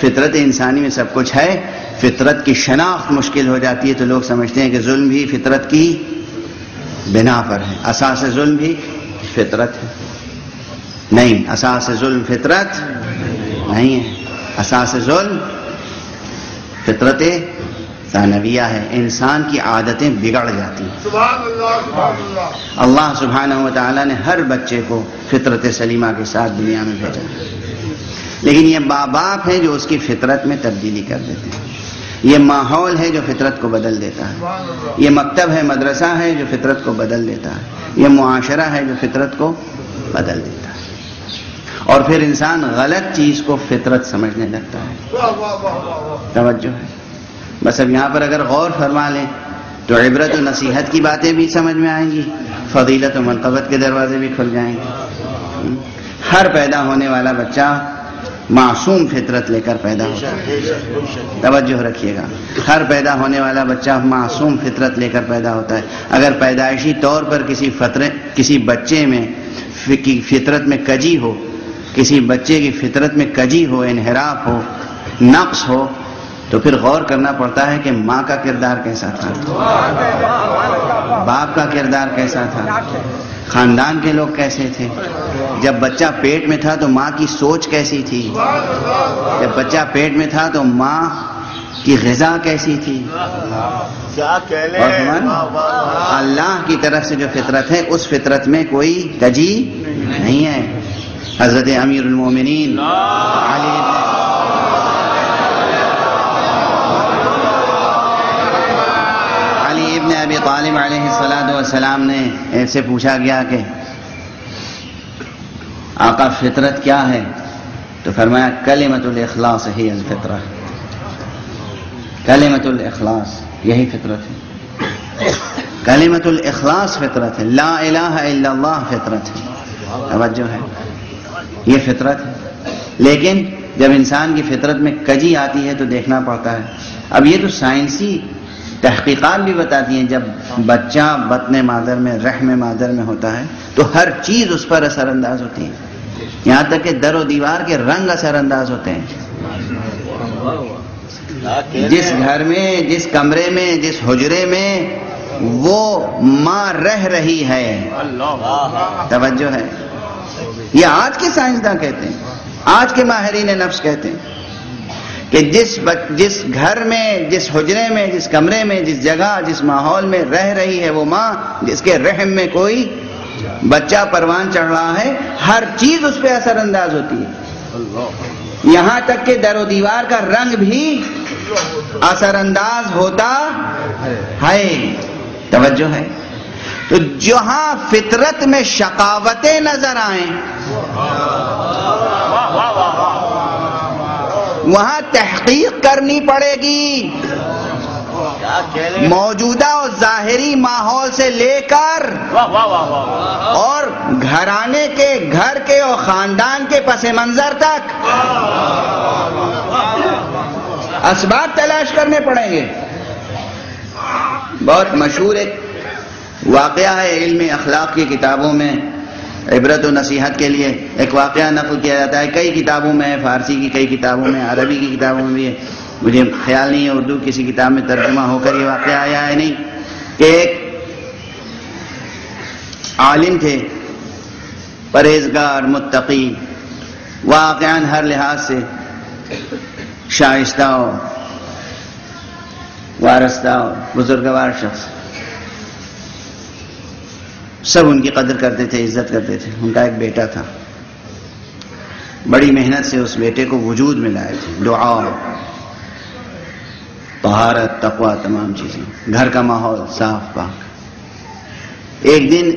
فطرت انسانی میں سب کچھ ہے، فطرت کی شناخت مشکل ہو جاتی ہے تو لوگ سمجھتے ہیں کہ ظلم بھی فطرت کی بنا پر ہے۔ اساس ظلم بھی فطرت ہے۔ نہیں، اساس ظلم فطرت نہیں ہے۔ اساس ظلم فطرت ثانویہ ہے۔ انسان کی عادتیں بگڑ جاتی ہیں۔ سبحان اللہ سبحان اللہ سبحانہ و تعالیٰ نے ہر بچے کو فطرت سلیمہ کے ساتھ دنیا میں بھیجا۔ لیکن یہ ماں باپ ہے جو اس کی فطرت میں تبدیلی کر دیتے ہیں۔ یہ ماحول ہے جو فطرت کو بدل دیتا ہے۔ یہ مکتب ہے، مدرسہ ہے جو فطرت کو بدل دیتا ہے۔ یہ معاشرہ ہے جو فطرت کو بدل دیتا ہے۔ اور پھر انسان غلط چیز کو فطرت سمجھنے لگتا ہے۔ توجہ ہے۔ بس اب یہاں پر اگر غور فرما لیں، تو عبرت و نصیحت کی باتیں بھی سمجھ میں آئیں گی، فضیلت و منقبت کے دروازے بھی کھل جائیں گے۔ ہر پیدا ہونے والا بچہ معصوم فطرت لے کر پیدا ہوتا ہے۔ توجہ رکھیے گا۔ ہر پیدا ہونے والا بچہ معصوم فطرت لے کر پیدا ہوتا ہے۔ اگر پیدائشی طور پر کسی فطرے، کسی بچے میں کی فطرت میں کجی ہو، کسی بچے کی فطرت میں کجی ہو، انحراف ہو، نقص ہو تو پھر غور کرنا پڑتا ہے کہ ماں کا کردار کیسا تھا۔ باپ کا کردار کیسا تھا۔ خاندان کے لوگ کیسے تھے۔ جب بچہ پیٹ میں تھا تو ماں کی سوچ کیسی تھی۔ جب بچہ پیٹ میں تھا تو ماں کی غذا کیسی تھی۔ اور من اللہ کی طرف سے جو فطرت ہے، اس فطرت میں کوئی کجی نہیں ہے۔ حضرت امیر المومنین علی ابی طالب علیہ السلام والسلام نے ایسے پوچھا گیا کہ آقا فطرت کیا ہے؟ تو فرمایا کلمت الاخلاص ہی الفطرہ۔ کلمت الاخلاص، یہی فطرت ہے۔ کلمت الاخلاص فطرت ہے۔ لا الہ الا اللہ فطرت ہے۔ توجہ ہے۔ یہ فطرت ہے۔ لیکن جب انسان کی فطرت میں کجی آتی ہے تو دیکھنا پڑتا ہے۔ اب یہ تو سائنسی تحقیقات بھی بتاتی ہیں، جب بچہ بطن مادر میں، رحم مادر میں ہوتا ہے، تو ہر چیز اس پر اثر انداز ہوتی ہے۔ یہاں تک کہ در و دیوار کے رنگ اثر انداز ہوتے ہیں۔ جس گھر میں، جس کمرے میں، جس حجرے میں وہ ماں رہ رہی ہے۔ توجہ ہے۔ یہ آج کے سائنسداں کہتے ہیں۔ آج کے ماہرین نفس کہتے ہیں۔ کہ جس جس گھر میں، جس حجرے میں، جس کمرے میں، جس جگہ، جس ماحول میں رہ رہی ہے وہ ماں، جس کے رحم میں کوئی بچہ پروان چڑھ رہا ہے، ہر چیز اس پہ اثر انداز ہوتی ہے۔ یہاں تک کہ در و دیوار کا رنگ بھی اثر انداز ہوتا ہے۔ توجہ ہے۔ تو جہاں فطرت میں شقاوتیں نظر آئیں وہاں تحقیق کرنی پڑے گی۔ موجودہ اور ظاہری ماحول سے لے کر اور گھرانے کے گھر کے اور خاندان کے پس منظر تک اسباب تلاش کرنے پڑیں گے۔ بہت مشہور ایک واقعہ ہے علم اخلاق کی کتابوں میں۔ عبرت و نصیحت کے لیے ایک واقعہ نقل کیا جاتا ہے۔ کئی کتابوں میں، فارسی کی کئی کتابوں میں، عربی کی کتابوں میں بھی ہے مجھے خیال نہیں ہے اردو کسی کتاب میں ترجمہ ہو کر یہ واقعہ آیا ہے نہیں۔ کہ ایک عالم تھے، پرہیزگار، متقی واقعان ہر لحاظ سے شائستہ ہو وارستہ ہو بزرگوار شخص۔ سب ان کی قدر کرتے تھے، عزت کرتے تھے۔ ان کا ایک بیٹا تھا۔ بڑی محنت سے اس بیٹے کو وجود میں لائے تھے۔ دعا، طہارت تقوا تمام چیزیں۔ گھر کا ماحول صاف، پاک۔ ایک دن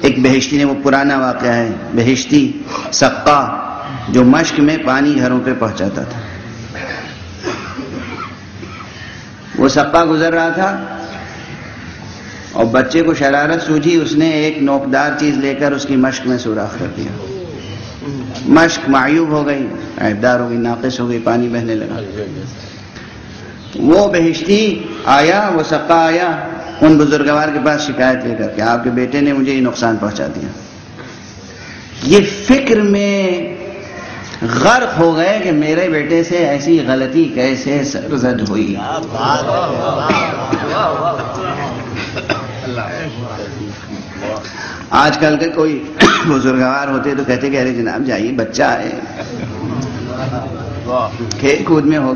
ایک بہشتی نے، وہ پرانا واقعہ ہے، بہشتی سقا جو مشق میں پانی گھروں پہ پہنچاتا تھا۔ وہ سقا گزر رہا تھا۔ اور بچے کو شرارت سوجھی، اس نے ایک نوکدار چیز لے کر اس کی مشق میں سوراخ کر دیا۔ مشق معیوب ہو گئی، عیبدار ہو گئی، ناقص ہو گئی، پانی بہنے لگا۔ وہ بہشتی آیا، وہ سقا آیا، ان بزرگوار کے پاس شکایت لے کر کہ آپ کے بیٹے نے مجھے یہ نقصان پہنچا دیا۔ یہ فکر میں غرق ہو گئے کہ میرے بیٹے سے ایسی غلطی کیسے سرزد ہوئی۔ آج کل کے کوئی بزرگوار ہوتے تو کہتے کہ ارے جناب جائیے، بچہ ہے۔ کھیل کود میں ہو۔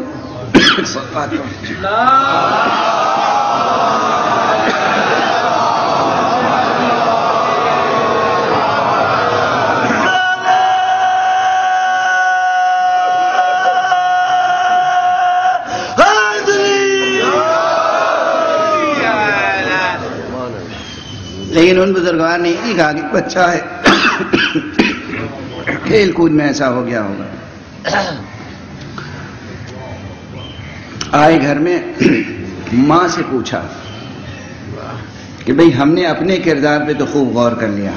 لیکن ان بزرگوار نے یہ کہا کہ بچہ ہے، کھیل کود میں ایسا ہو گیا ہوگا۔ آئے گھر میں ماں سے پوچھا کہ بھئی ہم نے اپنے کردار پہ تو خوب غور کر لیا۔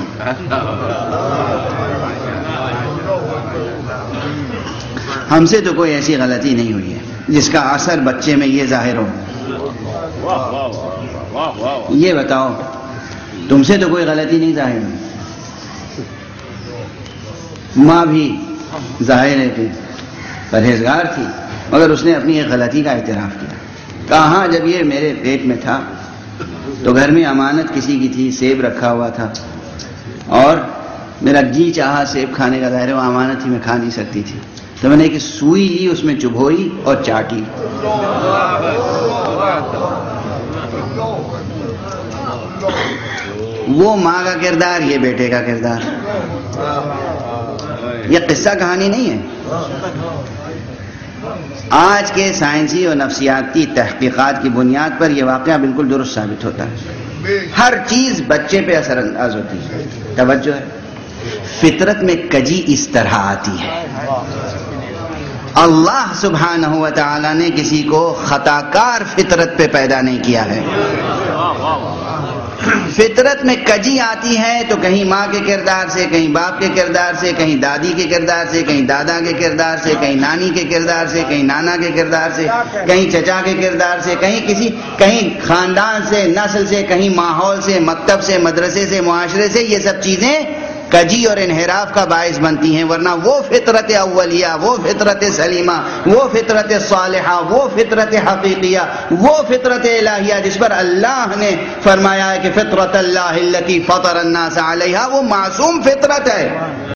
ہم سے تو کوئی ایسی غلطی نہیں ہوئی ہے، جس کا اثر بچے میں یہ ظاہر ہو۔ یہ بتاؤ تم سے تو کوئی غلطی نہیں ظاہر ہوئی ماں بھی ظاہر ہے کہ پرہیزگار تھی، مگر اس نے اپنی ایک غلطی کا اعتراف کیا۔ کہاں جب یہ میرے پیٹ میں تھا، تو گھر میں امانت کسی کی تھی، سیب رکھا ہوا تھا۔ اور میرا جی چاہا سیب کھانے کا ظاہر ہے، وہ امانت ہی میں کھا نہیں سکتی تھی۔ تو میں نے ایک سوئی لی، اس میں چبھوئی اور چاٹی۔ وہ ماں کا کردار، یہ بیٹے کا کردار۔ یہ قصہ کہانی نہیں ہے۔ آج کے سائنسی اور نفسیاتی تحقیقات کی بنیاد پر یہ واقعہ بالکل درست ثابت ہوتا ہے۔ ہر چیز بچے پہ اثر انداز ہوتی ہے۔ توجہ ہے۔ فطرت میں کجی اس طرح آتی ہے۔ اللہ سبحانہ و تعالی نے کسی کو خطا کار فطرت پہ پیدا نہیں کیا ہے۔ فطرت میں کجی آتی ہے تو کہیں ماں کے کردار سے، کہیں باپ کے کردار سے، کہیں دادی کے کردار سے، کہیں دادا کے کردار سے، کہیں نانی کے کردار سے، کہیں نانا کے کردار سے، کہیں چچا کے کردار سے، کہیں کسی، کہیں خاندان سے، نسل سے، کہیں ماحول سے، مکتب سے، مدرسے سے، معاشرے سے یہ سب چیزیں کجی اور انحراف کا باعث بنتی ہیں، ورنہ وہ فطرت اولیہ، وہ فطرت سلیمہ، وہ فطرت صالحہ، وہ فطرت حقیقیہ، وہ فطرت الہیہ جس پر اللہ نے فرمایا ہے کہ فطرت اللہ التي فطر الناس علیہ وہ معصوم فطرت ہے۔